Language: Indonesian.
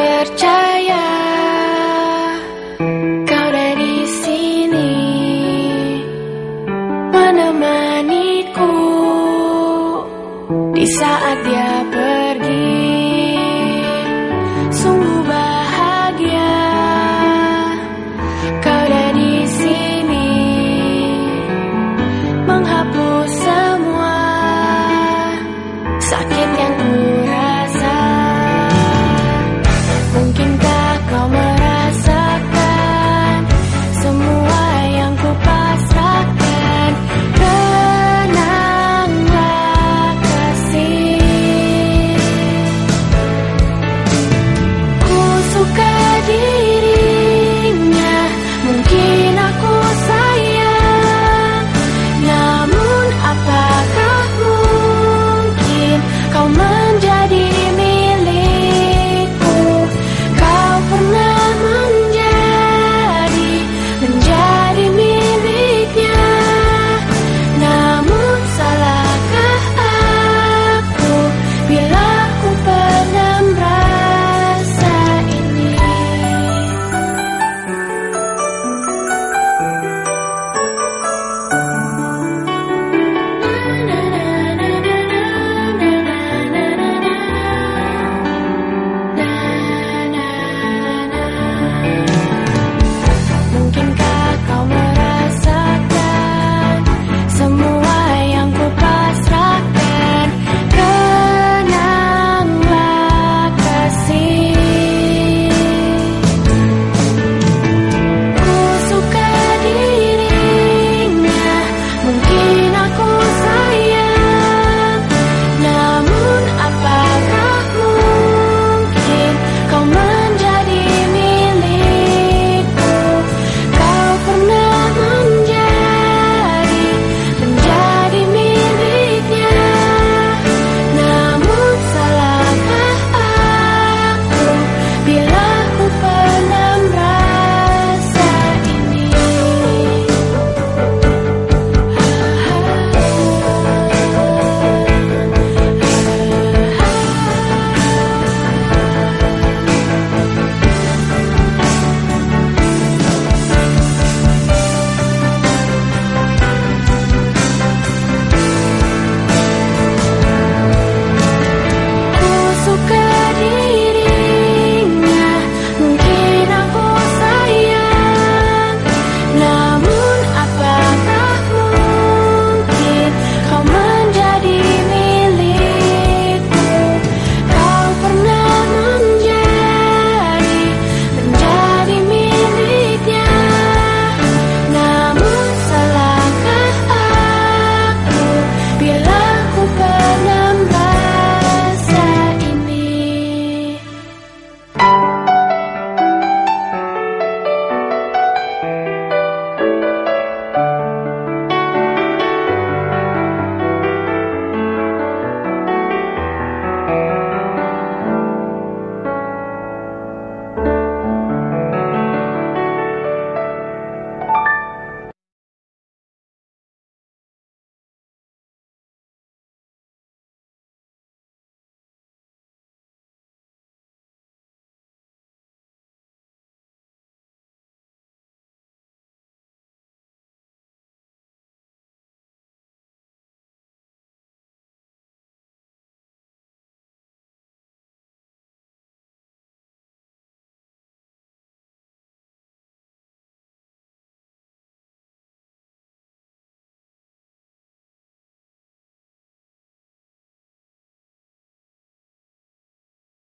percaya